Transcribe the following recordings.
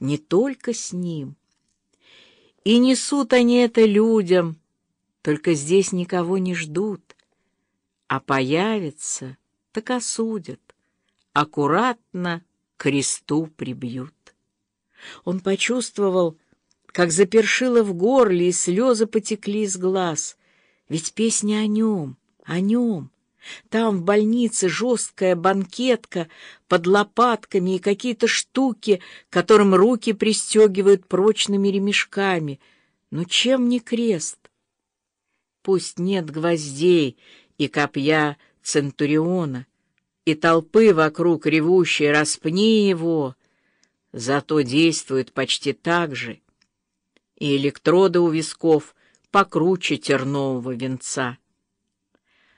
не только с ним. И несут они это людям, только здесь никого не ждут, а появится, так осудят, аккуратно к кресту прибьют. Он почувствовал, как запершило в горле, и слезы потекли из глаз. Ведь песня о нем, о нем. Там в больнице жесткая банкетка под лопатками и какие-то штуки, которым руки пристегивают прочными ремешками. Но чем не крест? Пусть нет гвоздей и копья Центуриона, и толпы вокруг ревущей «Распни его!» Зато действует почти так же, и электроды у висков покруче тернового венца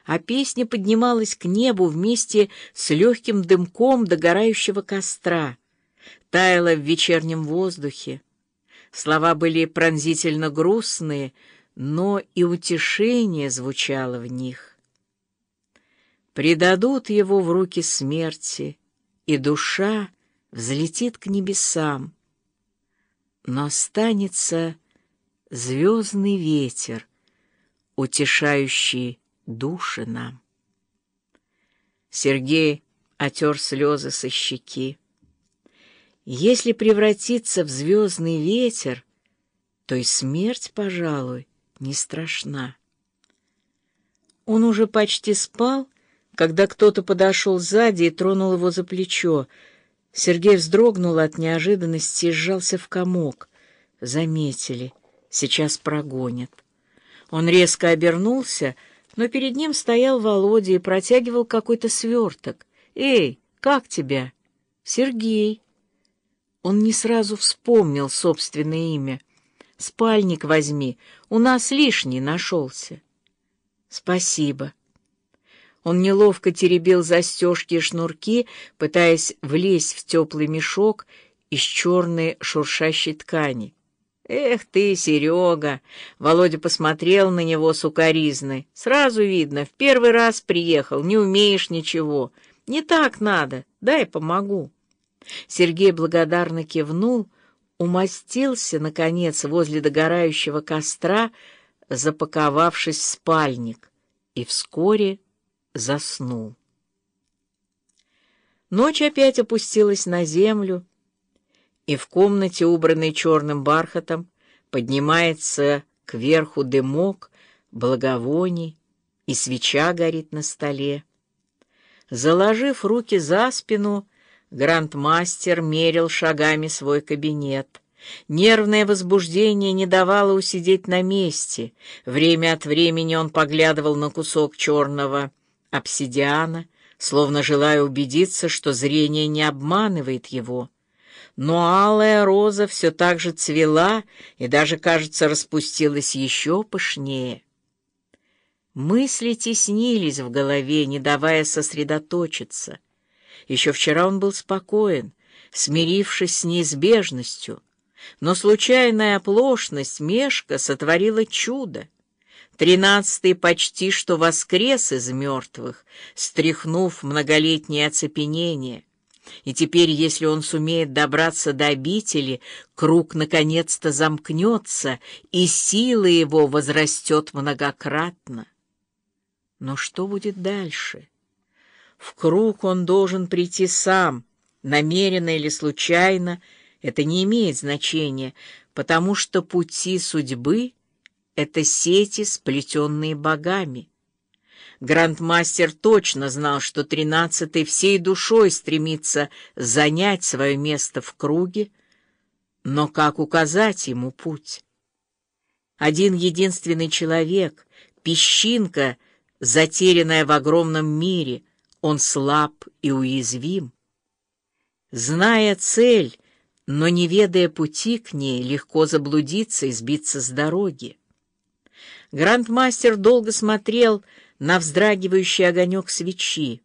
а песня поднималась к небу вместе с легким дымком догорающего костра, таяла в вечернем воздухе. Слова были пронзительно грустные, но и утешение звучало в них. Предадут его в руки смерти, и душа взлетит к небесам. Но останется звездный ветер, утешающий души нам. Сергей отер слезы со щеки. Если превратиться в звездный ветер, то и смерть, пожалуй, не страшна. Он уже почти спал, когда кто-то подошел сзади и тронул его за плечо. Сергей вздрогнул от неожиданности и сжался в комок. Заметили, сейчас прогонят. Он резко обернулся — но перед ним стоял Володя и протягивал какой-то сверток. «Эй, как тебя?» «Сергей». Он не сразу вспомнил собственное имя. «Спальник возьми, у нас лишний нашелся». «Спасибо». Он неловко теребил застежки и шнурки, пытаясь влезть в теплый мешок из черной шуршащей ткани. «Эх ты, Серега!» Володя посмотрел на него сукоризной. «Сразу видно, в первый раз приехал, не умеешь ничего. Не так надо, дай помогу». Сергей благодарно кивнул, умостился, наконец, возле догорающего костра, запаковавшись в спальник, и вскоре заснул. Ночь опять опустилась на землю, и в комнате, убранной черным бархатом, поднимается кверху дымок, благовоний, и свеча горит на столе. Заложив руки за спину, грандмастер мерил шагами свой кабинет. Нервное возбуждение не давало усидеть на месте. Время от времени он поглядывал на кусок черного обсидиана, словно желая убедиться, что зрение не обманывает его но алая роза все так же цвела и даже, кажется, распустилась еще пышнее. Мысли теснились в голове, не давая сосредоточиться. Еще вчера он был спокоен, смирившись с неизбежностью, но случайная оплошность Мешка сотворила чудо. Тринадцатый почти что воскрес из мертвых, стряхнув многолетнее оцепенение — и теперь, если он сумеет добраться до обители, круг наконец-то замкнется, и сила его возрастет многократно. Но что будет дальше? В круг он должен прийти сам, намеренно или случайно, это не имеет значения, потому что пути судьбы — это сети, сплетенные богами. Грандмастер точно знал, что тринадцатый всей душой стремится занять свое место в круге, но как указать ему путь? Один единственный человек, песчинка, затерянная в огромном мире, он слаб и уязвим. Зная цель, но не ведая пути к ней, легко заблудиться и сбиться с дороги. Грандмастер долго смотрел на вздрагивающий огонек свечи.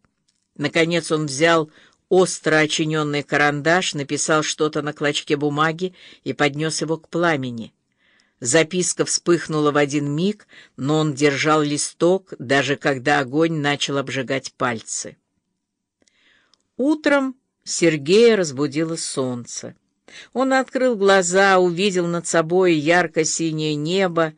Наконец он взял остро очиненный карандаш, написал что-то на клочке бумаги и поднес его к пламени. Записка вспыхнула в один миг, но он держал листок, даже когда огонь начал обжигать пальцы. Утром Сергея разбудило солнце. Он открыл глаза, увидел над собой ярко-синее небо,